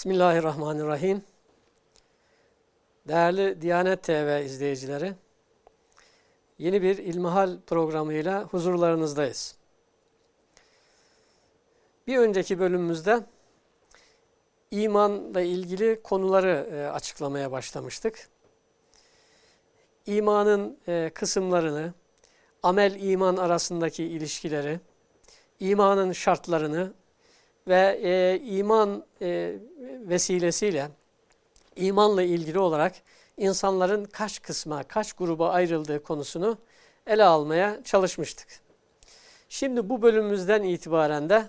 Bismillahirrahmanirrahim. Değerli Diyanet TV izleyicileri, yeni bir İlmihal programıyla huzurlarınızdayız. Bir önceki bölümümüzde imanla ilgili konuları e, açıklamaya başlamıştık. İmanın e, kısımlarını, amel iman arasındaki ilişkileri, imanın şartlarını ve e, iman e, vesilesiyle imanla ilgili olarak insanların kaç kısma, kaç gruba ayrıldığı konusunu ele almaya çalışmıştık. Şimdi bu bölümümüzden itibaren de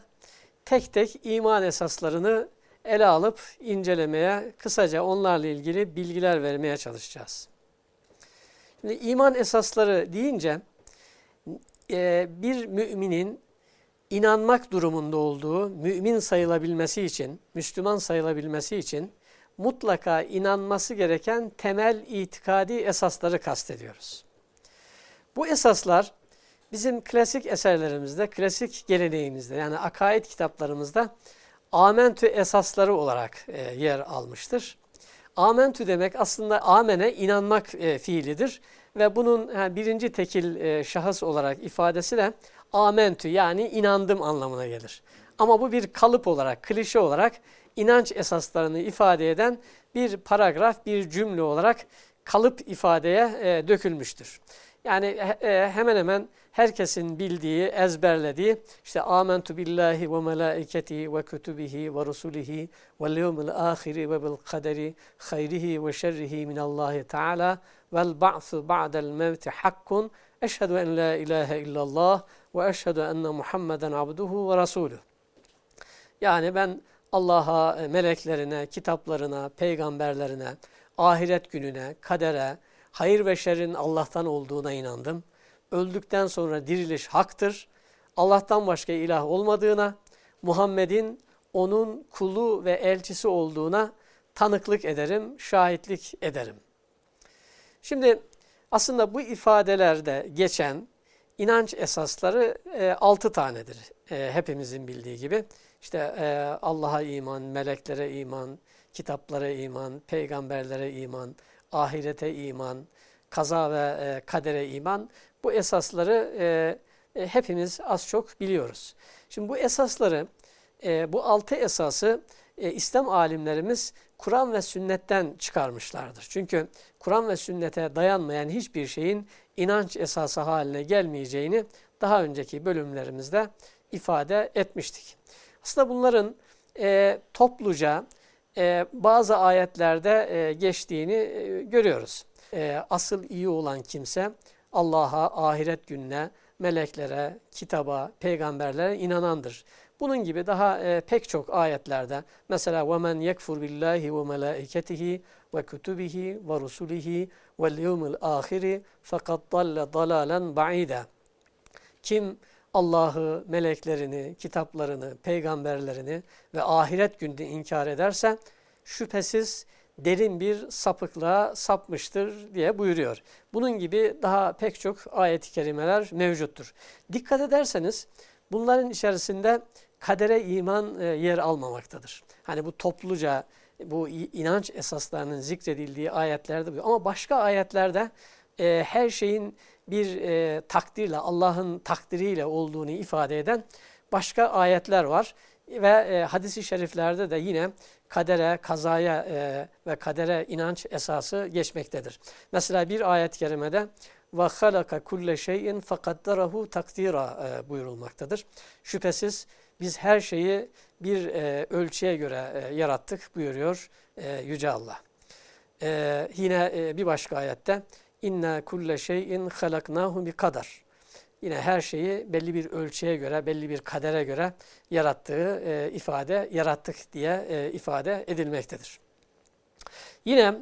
tek tek iman esaslarını ele alıp incelemeye, kısaca onlarla ilgili bilgiler vermeye çalışacağız. Şimdi iman esasları deyince e, bir müminin inanmak durumunda olduğu, mümin sayılabilmesi için, Müslüman sayılabilmesi için mutlaka inanması gereken temel itikadi esasları kastediyoruz. Bu esaslar bizim klasik eserlerimizde, klasik geleneğimizde yani akaid kitaplarımızda amentü esasları olarak e, yer almıştır. Amentü demek aslında amene inanmak e, fiilidir ve bunun yani birinci tekil e, şahıs olarak ifadesi de amentü yani inandım anlamına gelir. Ama bu bir kalıp olarak, klişe olarak inanç esaslarını ifade eden bir paragraf, bir cümle olarak kalıp ifadeye e, dökülmüştür. Yani e, hemen hemen herkesin bildiği, ezberlediği işte amentu billahi ve melaiketihi ve kutubihi ve rusulihi ve yevmil ahiri ve bil kaderi hayrihi ve şerrihi minallahi teala vel ba'su ba'del mevti hakkun eşhedü en la ilahe illallah ve eşhedü enne Muhammeden abduhu ve rasuluh. Yani ben Allah'a, e, meleklerine, kitaplarına, peygamberlerine, ahiret gününe, kadere, hayır ve şerrin Allah'tan olduğuna inandım. Öldükten sonra diriliş haktır. Allah'tan başka ilah olmadığına, Muhammed'in onun kulu ve elçisi olduğuna tanıklık ederim, şahitlik ederim. Şimdi aslında bu ifadelerde geçen inanç esasları e, altı tanedir. E, hepimizin bildiği gibi. İşte e, Allah'a iman, meleklere iman, kitaplara iman, peygamberlere iman, ahirete iman, kaza ve e, kadere iman. Bu esasları e, e, hepimiz az çok biliyoruz. Şimdi bu esasları, e, bu altı esası e, İslam alimlerimiz Kur'an ve sünnetten çıkarmışlardır. Çünkü Kur'an ve sünnete dayanmayan hiçbir şeyin inanç esası haline gelmeyeceğini daha önceki bölümlerimizde ifade etmiştik. Aslında bunların e, topluca e, bazı ayetlerde e, geçtiğini e, görüyoruz. E, asıl iyi olan kimse Allah'a, ahiret gününe, meleklere, kitaba, peygamberlere inanandır. Bunun gibi daha e, pek çok ayetlerde mesela وَمَنْ يَكْفُرْ بِاللّٰهِ وَمَلَائِكَتِهِ وَكُتُبِهِ وَرُسُلِهِ وَالْيَوْمِ الْآخِرِ فَقَدْ ضَلَّ ضَلَالًا بَعِيدًا Kim Allah'ı, meleklerini, kitaplarını, peygamberlerini ve ahiret gününü inkar ederse şüphesiz derin bir sapıklığa sapmıştır diye buyuruyor. Bunun gibi daha pek çok ayet-i kerimeler mevcuttur. Dikkat ederseniz bunların içerisinde kadere iman e, yer almamaktadır. Hani bu topluca bu inanç esaslarının zikredildiği ayetlerde bu. Ama başka ayetlerde e, her şeyin bir e, takdirle, Allah'ın takdiriyle olduğunu ifade eden başka ayetler var. Ve e, hadisi şeriflerde de yine kadere, kazaya e, ve kadere inanç esası geçmektedir. Mesela bir ayet-i kerimede ve halaka kulle şeyin fakaddarahu takdira e, buyurulmaktadır. Şüphesiz biz her şeyi bir e, ölçüye göre e, yarattık buyuruyor e, Yüce Allah. E, yine e, bir başka ayette inna kulle şeyin halaknahu bi kadar. Yine her şeyi belli bir ölçüye göre, belli bir kadere göre yarattığı e, ifade, yarattık diye e, ifade edilmektedir. Yine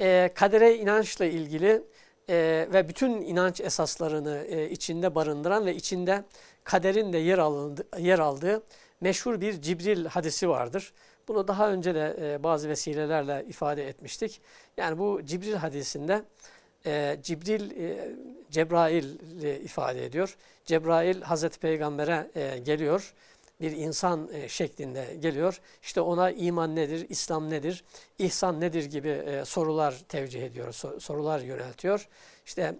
e, kadere inançla ilgili e, ve bütün inanç esaslarını e, içinde barındıran ve içinde kaderin de yer, alındı, yer aldığı meşhur bir Cibril hadisi vardır. Bunu daha önce de e, bazı vesilelerle ifade etmiştik. Yani bu Cibril hadisinde e, Cibril, e, Cebrail ifade ediyor. Cebrail Hazreti Peygamber'e e, geliyor bir insan e, şeklinde geliyor. İşte ona iman nedir, İslam nedir, ihsan nedir gibi e, sorular tevcih ediyor, sorular yöneltiyor. İşte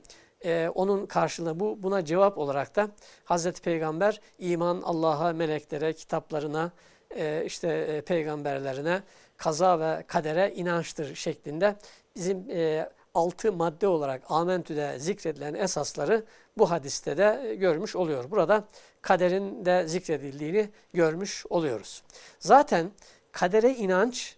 e, onun karşılığında bu buna cevap olarak da Hazreti Peygamber iman Allah'a, meleklere, kitaplarına, işte peygamberlerine, kaza ve kadere inançtır şeklinde bizim altı madde olarak Amentü'de zikredilen esasları bu hadiste de görmüş oluyor. Burada kaderin de zikredildiğini görmüş oluyoruz. Zaten kadere inanç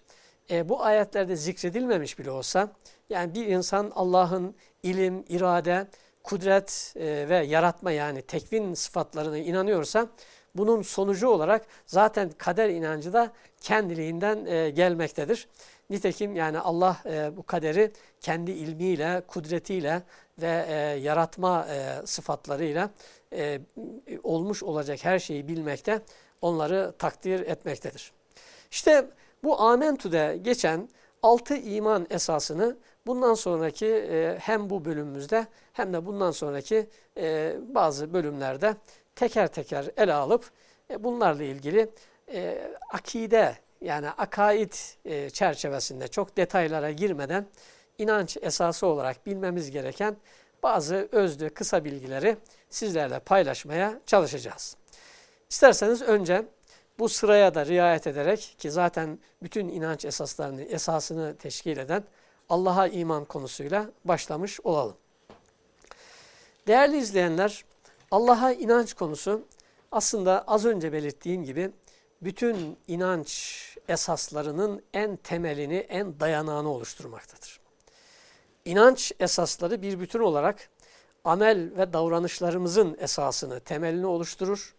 e, bu ayetlerde zikredilmemiş bile olsa yani bir insan Allah'ın ilim, irade, kudret e, ve yaratma yani tekvin sıfatlarına inanıyorsa bunun sonucu olarak zaten kader inancı da kendiliğinden e, gelmektedir. Nitekim yani Allah e, bu kaderi kendi ilmiyle, kudretiyle ve yaratma e, sıfatlarıyla olmuş olacak her şeyi bilmekte, onları takdir etmektedir. İşte bu Amentu'da geçen altı iman esasını bundan sonraki e, hem bu bölümümüzde hem de bundan sonraki e, bazı bölümlerde teker teker ele alıp e, bunlarla ilgili e, akide yani akaid e, çerçevesinde çok detaylara girmeden inanç esası olarak bilmemiz gereken bazı özlü kısa bilgileri sizlerle paylaşmaya çalışacağız. İsterseniz önce bu sıraya da riayet ederek ki zaten bütün inanç esaslarını esasını teşkil eden Allah'a iman konusuyla başlamış olalım. Değerli izleyenler, Allah'a inanç konusu aslında az önce belirttiğim gibi bütün inanç esaslarının en temelini, en dayanağını oluşturmaktadır. İnanç esasları bir bütün olarak amel ve davranışlarımızın esasını, temelini oluşturur.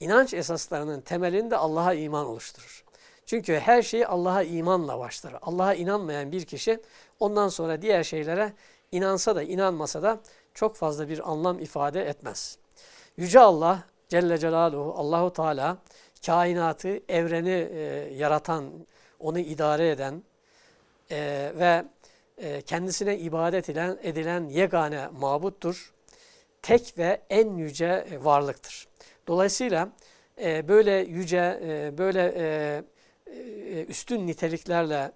İnanç esaslarının temelini de Allah'a iman oluşturur. Çünkü her şey Allah'a imanla başlar. Allah'a inanmayan bir kişi ondan sonra diğer şeylere inansa da inanmasa da çok fazla bir anlam ifade etmez. Yüce Allah Celle Celaluhu Allahu Teala kainatı, evreni e, yaratan, onu idare eden e, ve e, kendisine ibadet edilen, edilen yegane mabuttur. Tek ve en yüce varlıktır. Dolayısıyla e, böyle yüce, e, böyle e, e, üstün niteliklerle,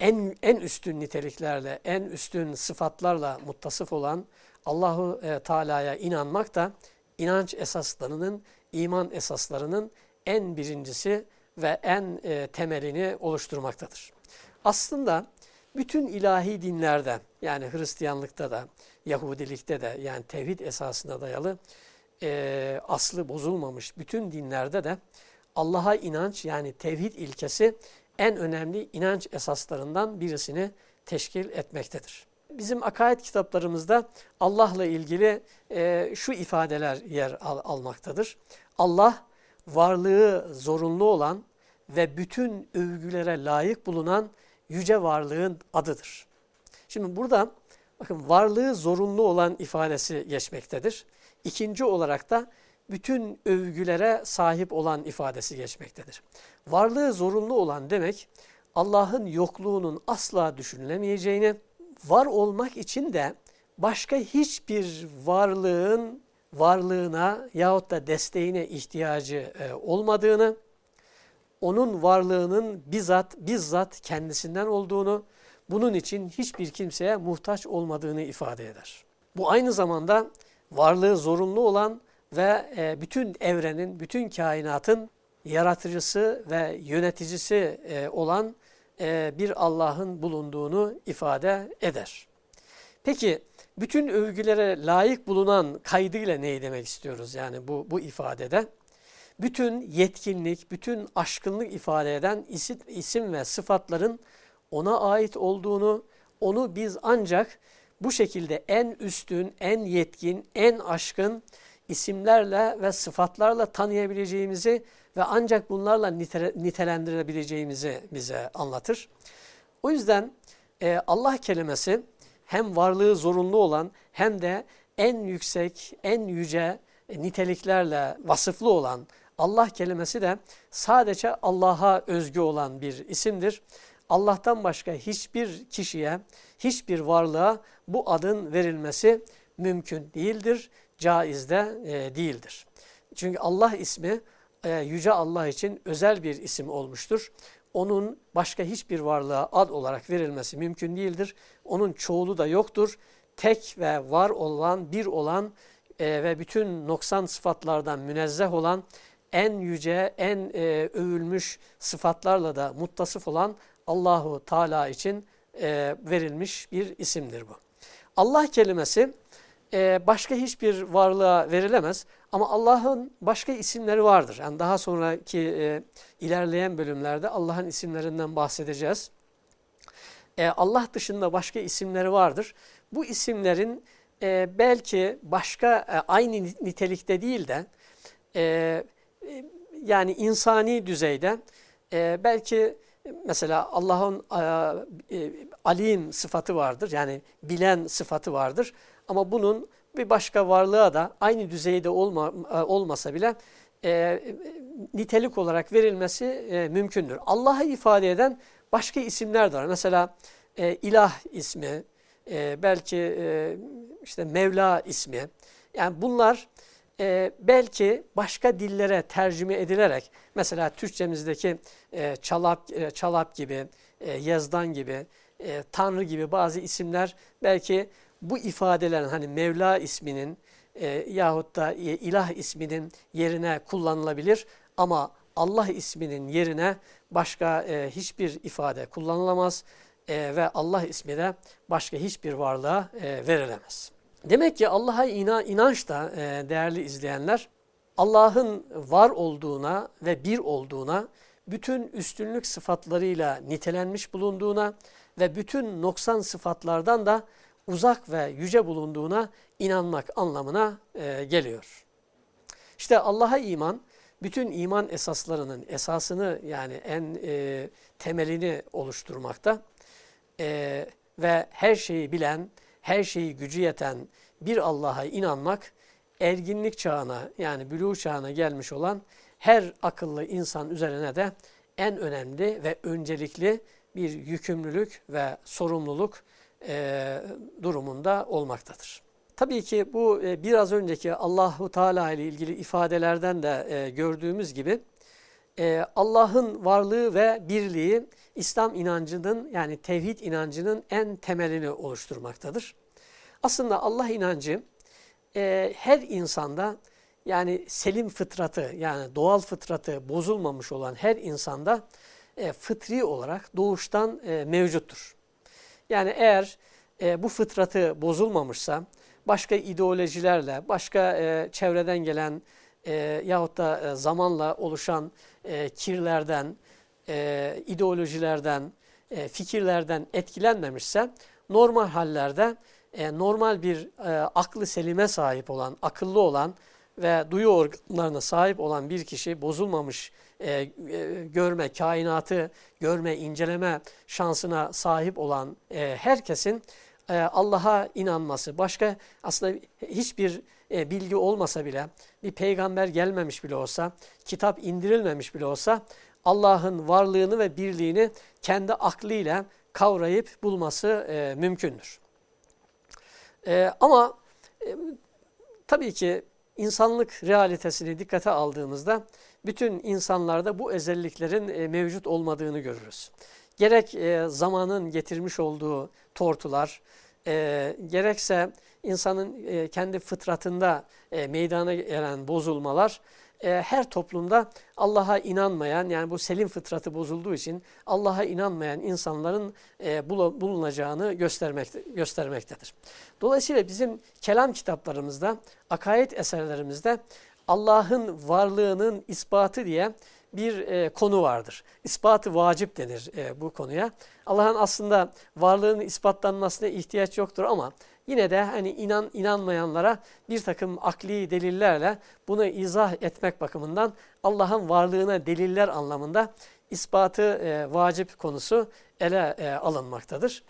en, en üstün niteliklerle, en üstün sıfatlarla muttasıf olan Allahu e, Teala'ya inanmak da inanç esaslarının, iman esaslarının en birincisi ve en e, temelini oluşturmaktadır. Aslında bütün ilahi dinlerde yani Hristiyanlıkta da, Yahudilikte de yani tevhid esasına dayalı e, aslı bozulmamış bütün dinlerde de Allah'a inanç yani tevhid ilkesi en önemli inanç esaslarından birisini teşkil etmektedir. Bizim akaid kitaplarımızda Allah'la ilgili e, şu ifadeler yer al, almaktadır. Allah varlığı zorunlu olan ve bütün övgülere layık bulunan yüce varlığın adıdır. Şimdi burada bakın varlığı zorunlu olan ifadesi geçmektedir. İkinci olarak da bütün övgülere sahip olan ifadesi geçmektedir. Varlığı zorunlu olan demek Allah'ın yokluğunun asla düşünülemeyeceğini, var olmak için de başka hiçbir varlığın varlığına yahut da desteğine ihtiyacı e, olmadığını, onun varlığının bizzat, bizzat kendisinden olduğunu, bunun için hiçbir kimseye muhtaç olmadığını ifade eder. Bu aynı zamanda varlığı zorunlu olan ve e, bütün evrenin, bütün kainatın yaratıcısı ve yöneticisi e, olan bir Allah'ın bulunduğunu ifade eder. Peki bütün övgülere layık bulunan kaydıyla neyi demek istiyoruz yani bu, bu ifadede? Bütün yetkinlik, bütün aşkınlık ifade eden isim ve sıfatların ona ait olduğunu, onu biz ancak bu şekilde en üstün, en yetkin, en aşkın isimlerle ve sıfatlarla tanıyabileceğimizi ve ancak bunlarla nitelendirebileceğimizi bize anlatır. O yüzden e, Allah kelimesi hem varlığı zorunlu olan hem de en yüksek, en yüce niteliklerle vasıflı olan Allah kelimesi de sadece Allah'a özgü olan bir isimdir. Allah'tan başka hiçbir kişiye, hiçbir varlığa bu adın verilmesi mümkün değildir, caiz de e, değildir. Çünkü Allah ismi e, Yüce Allah için özel bir isim olmuştur. Onun başka hiçbir varlığa ad olarak verilmesi mümkün değildir. Onun çoğulu da yoktur. Tek ve var olan, bir olan e, ve bütün noksan sıfatlardan münezzeh olan, en yüce, en e, övülmüş sıfatlarla da muttasıf olan Allahu Teala için e, verilmiş bir isimdir bu. Allah kelimesi e, başka hiçbir varlığa verilemez ama Allah'ın başka isimleri vardır. Yani daha sonraki e, ilerleyen bölümlerde Allah'ın isimlerinden bahsedeceğiz. E, Allah dışında başka isimleri vardır. Bu isimlerin e, belki başka e, aynı nitelikte değil de e, e, yani insani düzeyde e, belki mesela Allah'ın e, alim sıfatı vardır. Yani bilen sıfatı vardır. Ama bunun bir başka varlığa da aynı düzeyde olma, e, olmasa bile e, nitelik olarak verilmesi e, mümkündür. Allah'ı ifade eden başka isimler de var. Mesela e, ilah ismi, e, belki e, işte Mevla ismi. Yani bunlar e, belki başka dillere tercüme edilerek mesela Türkçemizdeki e, çalap, e, çalap gibi, e, yazdan gibi, e, Tanrı gibi bazı isimler belki bu ifadelerin hani Mevla isminin e, yahut da e, ilah isminin yerine kullanılabilir ama Allah isminin yerine başka e, hiçbir ifade kullanılamaz e, ve Allah ismi de başka hiçbir varlığa e, verilemez. Demek ki Allah'a inan, inanç da e, değerli izleyenler Allah'ın var olduğuna ve bir olduğuna, bütün üstünlük sıfatlarıyla nitelenmiş bulunduğuna ve bütün noksan sıfatlardan da uzak ve yüce bulunduğuna inanmak anlamına e, geliyor. İşte Allah'a iman, bütün iman esaslarının esasını yani en e, temelini oluşturmakta e, ve her şeyi bilen, her şeyi gücü yeten bir Allah'a inanmak, erginlik çağına yani bülû çağına gelmiş olan her akıllı insan üzerine de en önemli ve öncelikli bir yükümlülük ve sorumluluk e, durumunda olmaktadır. Tabii ki bu e, biraz önceki Allahu Teala ile ilgili ifadelerden de e, gördüğümüz gibi e, Allah'ın varlığı ve birliği İslam inancının yani tevhid inancının en temelini oluşturmaktadır. Aslında Allah inancı e, her insanda yani selim fıtratı yani doğal fıtratı bozulmamış olan her insanda e, fıtri olarak doğuştan e, mevcuttur. Yani eğer e, bu fıtratı bozulmamışsa başka ideolojilerle, başka e, çevreden gelen e, yahut da e, zamanla oluşan e, kirlerden, e, ideolojilerden, e, fikirlerden etkilenmemişse normal hallerde e, normal bir e, aklı selime sahip olan, akıllı olan ve duyu organlarına sahip olan bir kişi bozulmamış e, e, görme, kainatı görme, inceleme şansına sahip olan e, herkesin e, Allah'a inanması, başka aslında hiçbir e, bilgi olmasa bile, bir peygamber gelmemiş bile olsa, kitap indirilmemiş bile olsa Allah'ın varlığını ve birliğini kendi aklıyla kavrayıp bulması e, mümkündür. E, ama e, tabii ki insanlık realitesini dikkate aldığımızda bütün insanlarda bu özelliklerin e, mevcut olmadığını görürüz. Gerek e, zamanın getirmiş olduğu tortular, e, gerekse insanın kendi fıtratında meydana gelen bozulmalar, e, her toplumda Allah'a inanmayan yani bu selim fıtratı bozulduğu için Allah'a inanmayan insanların e, bulunacağını göstermekte, göstermektedir. Dolayısıyla bizim kelam kitaplarımızda, akaid eserlerimizde Allah'ın varlığının ispatı diye bir e, konu vardır. İspatı vacip denir bu konuya. Allah'ın aslında varlığının ispatlanmasına ihtiyaç yoktur ama yine de hani inan inanmayanlara bir takım akli delillerle bunu izah etmek bakımından Allah'ın varlığına deliller anlamında ispatı e, vacip konusu ele e, alınmaktadır.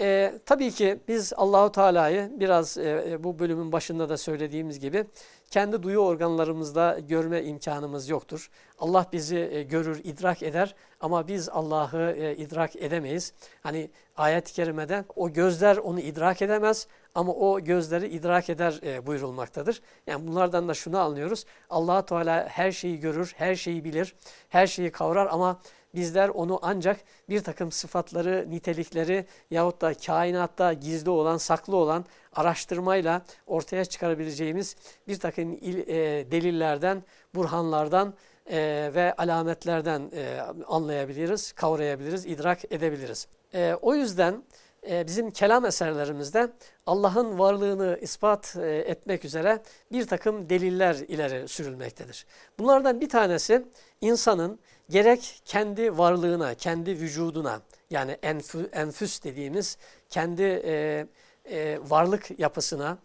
E, tabii ki biz Allahu Teala'yı biraz e, e, bu bölümün başında da söylediğimiz gibi kendi duyu organlarımızda görme imkanımız yoktur. Allah bizi e, görür, idrak eder ama biz Allah'ı e, idrak edemeyiz. Hani ayet-i kerimede o gözler onu idrak edemez ama o gözleri idrak eder e, buyurulmaktadır. Yani bunlardan da şunu anlıyoruz. allah Teala her şeyi görür, her şeyi bilir, her şeyi kavrar ama bizler onu ancak bir takım sıfatları, nitelikleri yahut da kainatta gizli olan, saklı olan araştırmayla ortaya çıkarabileceğimiz bir takım il, e, delillerden, burhanlardan e, ve alametlerden e, anlayabiliriz, kavrayabiliriz, idrak edebiliriz. E, o yüzden bizim kelam eserlerimizde Allah'ın varlığını ispat e, etmek üzere bir takım deliller ileri sürülmektedir. Bunlardan bir tanesi insanın gerek kendi varlığına, kendi vücuduna yani enfü, enfüs dediğimiz kendi e, e, varlık yapısına,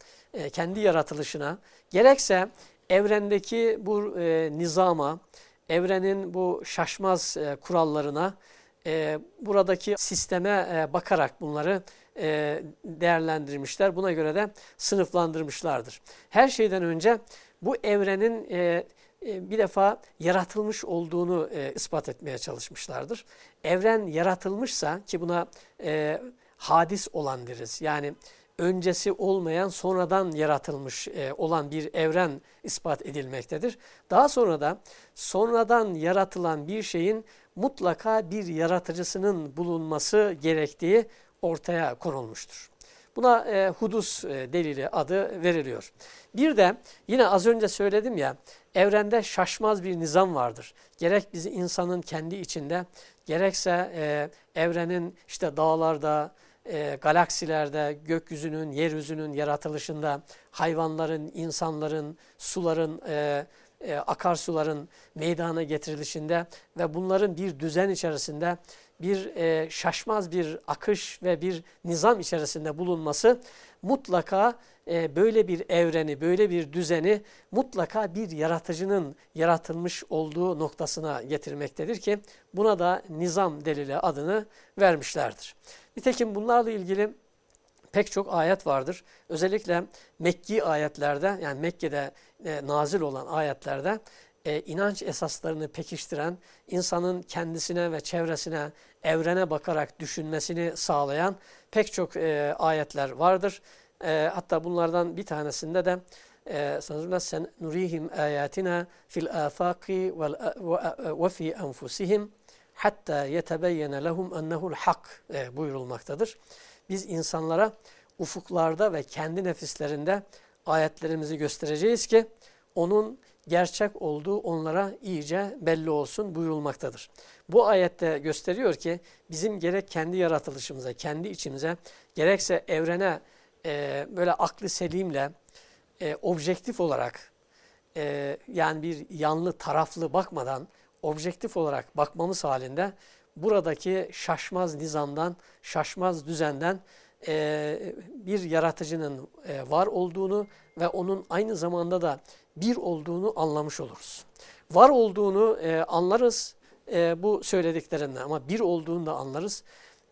kendi yaratılışına, gerekse evrendeki bu nizama, evrenin bu şaşmaz kurallarına, e, buradaki sisteme e, bakarak bunları e, değerlendirmişler. Buna göre de sınıflandırmışlardır. Her şeyden önce bu evrenin e, e, bir defa yaratılmış olduğunu e, ispat etmeye çalışmışlardır. Evren yaratılmışsa ki buna e, hadis olan deriz. Yani öncesi olmayan sonradan yaratılmış e, olan bir evren ispat edilmektedir. Daha sonra da sonradan yaratılan bir şeyin mutlaka bir yaratıcısının bulunması gerektiği ortaya konulmuştur. Buna e, hudus e, delili adı veriliyor. Bir de yine az önce söyledim ya evrende şaşmaz bir nizam vardır. Gerek bizi insanın kendi içinde gerekse e, evrenin işte dağlarda, e, galaksilerde, gökyüzünün, yeryüzünün yaratılışında, hayvanların, insanların, suların, e, e, akarsuların meydana getirilişinde ve bunların bir düzen içerisinde bir e, şaşmaz bir akış ve bir nizam içerisinde bulunması mutlaka e, böyle bir evreni, böyle bir düzeni mutlaka bir yaratıcının yaratılmış olduğu noktasına getirmektedir ki buna da nizam delili adını vermişlerdir. Nitekim bunlarla ilgili pek çok ayet vardır. Özellikle Mekki ayetlerde yani Mekke'de e, nazil olan ayetlerde e, inanç esaslarını pekiştiren, insanın kendisine ve çevresine, evrene bakarak düşünmesini sağlayan pek çok e, ayetler vardır. E, hatta bunlardan bir tanesinde de e, sen nurihim ayatina fil afaqi ve fi enfusihim hatta yetebeyyene lehum ennehu'l hak e, buyurulmaktadır. Biz insanlara ufuklarda ve kendi nefislerinde ayetlerimizi göstereceğiz ki onun gerçek olduğu onlara iyice belli olsun buyurulmaktadır. Bu ayette gösteriyor ki bizim gerek kendi yaratılışımıza, kendi içimize, gerekse evrene e, böyle aklı selimle, e, objektif olarak e, yani bir yanlı taraflı bakmadan objektif olarak bakmamız halinde buradaki şaşmaz nizamdan, şaşmaz düzenden e, bir yaratıcının e, var olduğunu ve onun aynı zamanda da bir olduğunu anlamış oluruz. Var olduğunu e, anlarız e, bu söylediklerinden ama bir olduğunu da anlarız.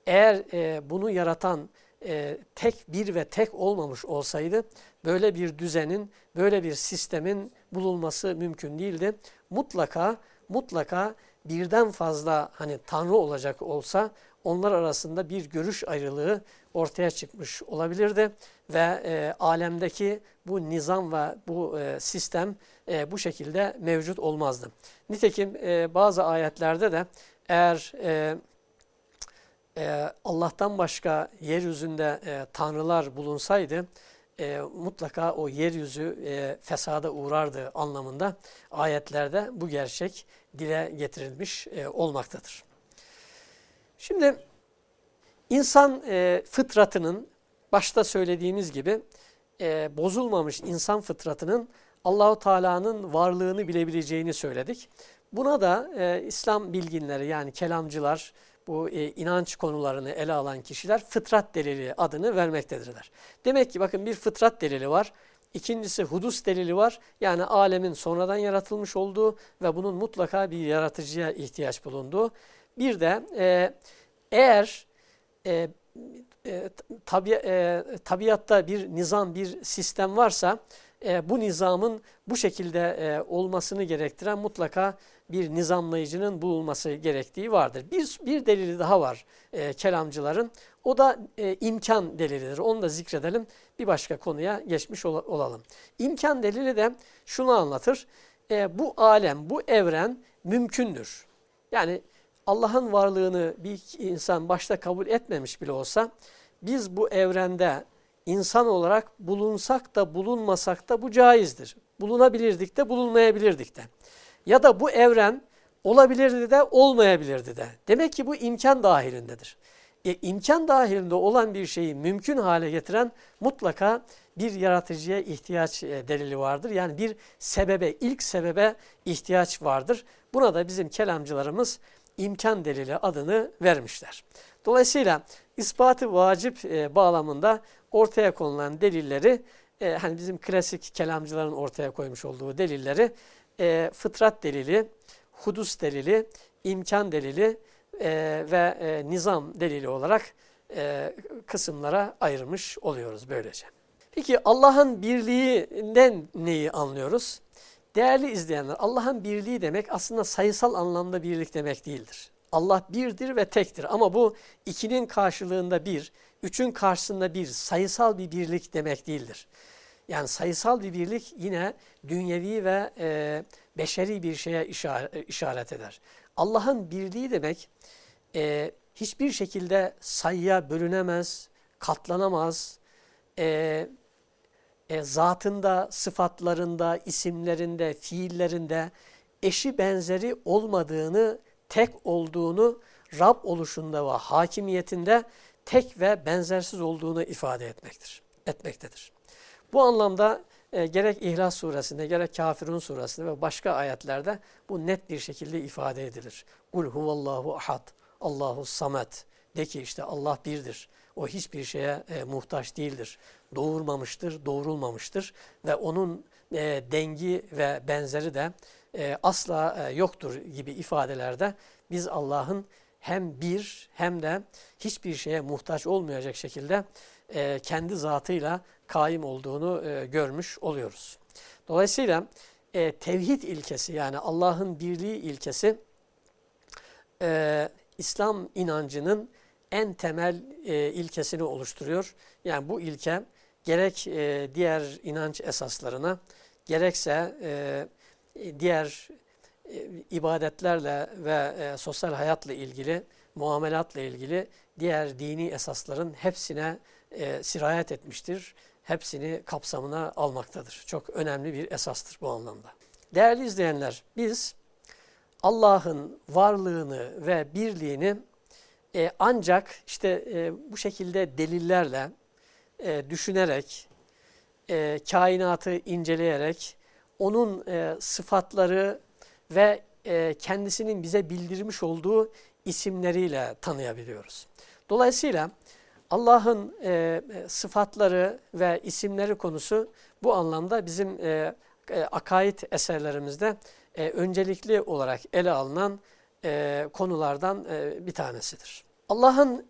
Eğer e, bunu yaratan e, tek bir ve tek olmamış olsaydı böyle bir düzenin, böyle bir sistemin bulunması mümkün değildi. Mutlaka mutlaka birden fazla hani Tanrı olacak olsa onlar arasında bir görüş ayrılığı ortaya çıkmış olabilirdi ve e, alemdeki bu nizam ve bu e, sistem e, bu şekilde mevcut olmazdı. Nitekim e, bazı ayetlerde de eğer e, e, Allah'tan başka yeryüzünde e, tanrılar bulunsaydı e, mutlaka o yeryüzü e, fesada uğrardı anlamında ayetlerde bu gerçek dile getirilmiş e, olmaktadır. Şimdi insan e, fıtratının başta söylediğimiz gibi e, bozulmamış insan fıtratının Allahu Teala'nın varlığını bilebileceğini söyledik. Buna da e, İslam bilginleri yani kelamcılar, bu e, inanç konularını ele alan kişiler fıtrat delili adını vermektedirler. Demek ki bakın bir fıtrat delili var. İkincisi hudus delili var. Yani alemin sonradan yaratılmış olduğu ve bunun mutlaka bir yaratıcıya ihtiyaç bulunduğu. Bir de e, eğer e, e, tabi, e, tabiatta bir nizam, bir sistem varsa e, bu nizamın bu şekilde e, olmasını gerektiren mutlaka bir nizamlayıcının bulunması gerektiği vardır. Bir, bir delili daha var e, kelamcıların. O da e, imkan delilidir. Onu da zikredelim. Bir başka konuya geçmiş ol olalım. İmkan delili de şunu anlatır. E, bu alem, bu evren mümkündür. Yani Allah'ın varlığını bir insan başta kabul etmemiş bile olsa biz bu evrende insan olarak bulunsak da bulunmasak da bu caizdir. Bulunabilirdik de bulunmayabilirdik de. Ya da bu evren olabilirdi de olmayabilirdi de. Demek ki bu imkan dahilindedir. E, imkan dahilinde olan bir şeyi mümkün hale getiren mutlaka bir yaratıcıya ihtiyaç e, delili vardır. Yani bir sebebe, ilk sebebe ihtiyaç vardır. Buna da bizim kelamcılarımız imkan delili adını vermişler. Dolayısıyla ispatı vacip e, bağlamında ortaya konulan delilleri, e, hani bizim klasik kelamcıların ortaya koymuş olduğu delilleri, e, fıtrat delili, hudus delili, imkan delili e, ve e, nizam delili olarak e, kısımlara ayırmış oluyoruz böylece. Peki Allah'ın birliğinden neyi anlıyoruz? Değerli izleyenler, Allah'ın birliği demek aslında sayısal anlamda birlik demek değildir. Allah birdir ve tektir ama bu ikinin karşılığında bir, üçün karşısında bir, sayısal bir birlik demek değildir. Yani sayısal bir birlik yine dünyevi ve e, beşeri bir şeye işaret eder. Allah'ın birliği demek e, hiçbir şekilde sayıya bölünemez, katlanamaz, e, e, zatında, sıfatlarında, isimlerinde, fiillerinde eşi benzeri olmadığını, tek olduğunu, Rab oluşunda ve hakimiyetinde tek ve benzersiz olduğunu ifade etmektir, etmektedir. Bu anlamda e, gerek İhlas suresinde gerek Kafirun suresinde ve başka ayetlerde bu net bir şekilde ifade edilir. Kul huvallahu ahad, Allahu samet. De ki işte Allah birdir. O hiçbir şeye e, muhtaç değildir. Doğurmamıştır, doğurulmamıştır ve onun e, dengi ve benzeri de e, asla e, yoktur gibi ifadelerde biz Allah'ın hem bir hem de hiçbir şeye muhtaç olmayacak şekilde e, kendi zatıyla kaim olduğunu e, görmüş oluyoruz. Dolayısıyla e, tevhid ilkesi yani Allah'ın birliği ilkesi e, İslam inancının en temel e, ilkesini oluşturuyor. Yani bu ilke gerek e, diğer inanç esaslarına gerekse e, diğer e, ibadetlerle ve e, sosyal hayatla ilgili, muamelatla ilgili diğer dini esasların hepsine e, sirayet etmiştir. Hepsini kapsamına almaktadır. Çok önemli bir esastır bu anlamda. Değerli izleyenler, biz Allah'ın varlığını ve birliğini e, ancak işte e, bu şekilde delillerle, e, düşünerek, e, kainatı inceleyerek, onun e, sıfatları ve e, kendisinin bize bildirmiş olduğu isimleriyle tanıyabiliyoruz. Dolayısıyla Allah'ın e, sıfatları ve isimleri konusu bu anlamda bizim e, e, akaid eserlerimizde e, öncelikli olarak ele alınan e, konulardan e, bir tanesidir. Allah'ın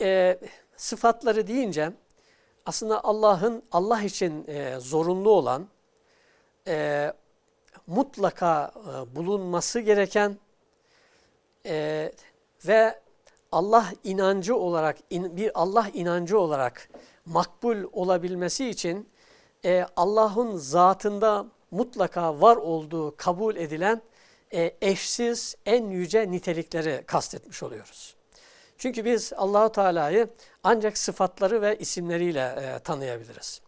e, sıfatları deyince aslında Allah'ın Allah için e, zorunlu olan e, mutlaka e, bulunması gereken e, ve Allah inancı olarak in, bir Allah inancı olarak makbul olabilmesi için e, Allah'ın zatında mutlaka var olduğu kabul edilen e, eşsiz en yüce nitelikleri kastetmiş oluyoruz. Çünkü biz Allahu Teala'yı ancak sıfatları ve isimleriyle e, tanıyabiliriz.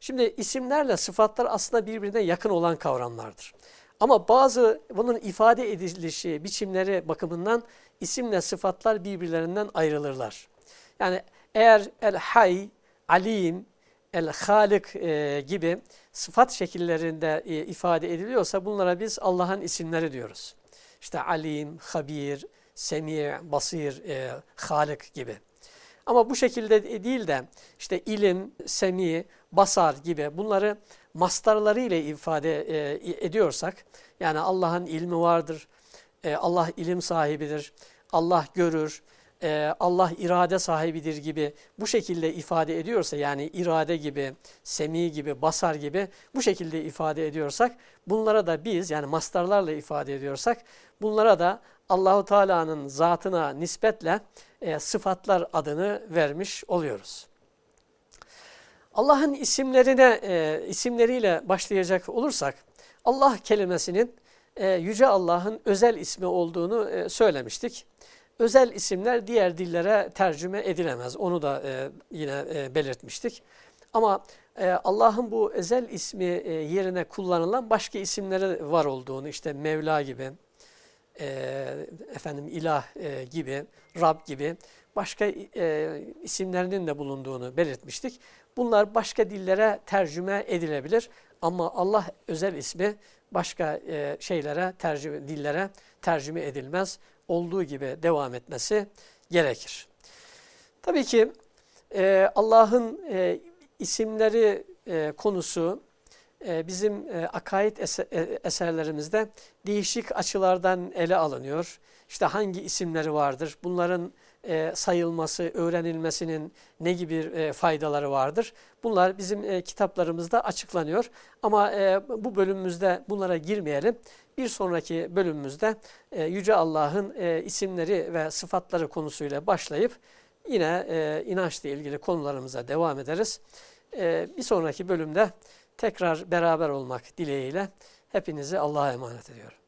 Şimdi isimlerle sıfatlar aslında birbirine yakın olan kavramlardır. Ama bazı bunun ifade edilişi, biçimleri bakımından isimle sıfatlar birbirlerinden ayrılırlar. Yani eğer el-hay, alim, el-halik e, gibi sıfat şekillerinde e, ifade ediliyorsa bunlara biz Allah'ın isimleri diyoruz. İşte alim, habir, semi, basir, e, halik gibi. Ama bu şekilde değil de işte ilim, semi, basar gibi bunları mastarları ile ifade e, ediyorsak yani Allah'ın ilmi vardır, e, Allah ilim sahibidir, Allah görür, e, Allah irade sahibidir gibi bu şekilde ifade ediyorsa yani irade gibi, semi gibi, basar gibi bu şekilde ifade ediyorsak bunlara da biz yani mastarlarla ifade ediyorsak bunlara da Allahu Teala'nın zatına nispetle e, sıfatlar adını vermiş oluyoruz. Allah'ın isimlerine e, isimleriyle başlayacak olursak Allah kelimesinin e, yüce Allah'ın özel ismi olduğunu e, söylemiştik. Özel isimler diğer dillere tercüme edilemez. Onu da e, yine e, belirtmiştik. Ama e, Allah'ın bu özel ismi e, yerine kullanılan başka isimleri var olduğunu işte Mevla gibi, e, efendim ilah e, gibi, Rab gibi başka e, isimlerinin de bulunduğunu belirtmiştik. Bunlar başka dillere tercüme edilebilir ama Allah özel ismi başka e, şeylere tercüme dillere tercüme edilmez. Olduğu gibi devam etmesi gerekir. Tabii ki e, Allah'ın e, isimleri e, konusu e, bizim e, akaid e, eserlerimizde değişik açılardan ele alınıyor. İşte hangi isimleri vardır? Bunların e, sayılması, öğrenilmesinin ne gibi e, faydaları vardır? Bunlar bizim e, kitaplarımızda açıklanıyor. Ama bu bölümümüzde bunlara girmeyelim. Bir sonraki bölümümüzde Yüce Allah'ın isimleri ve sıfatları konusuyla başlayıp yine e, inançla ilgili konularımıza devam ederiz. Bir sonraki bölümde tekrar beraber olmak dileğiyle hepinizi Allah'a emanet ediyorum.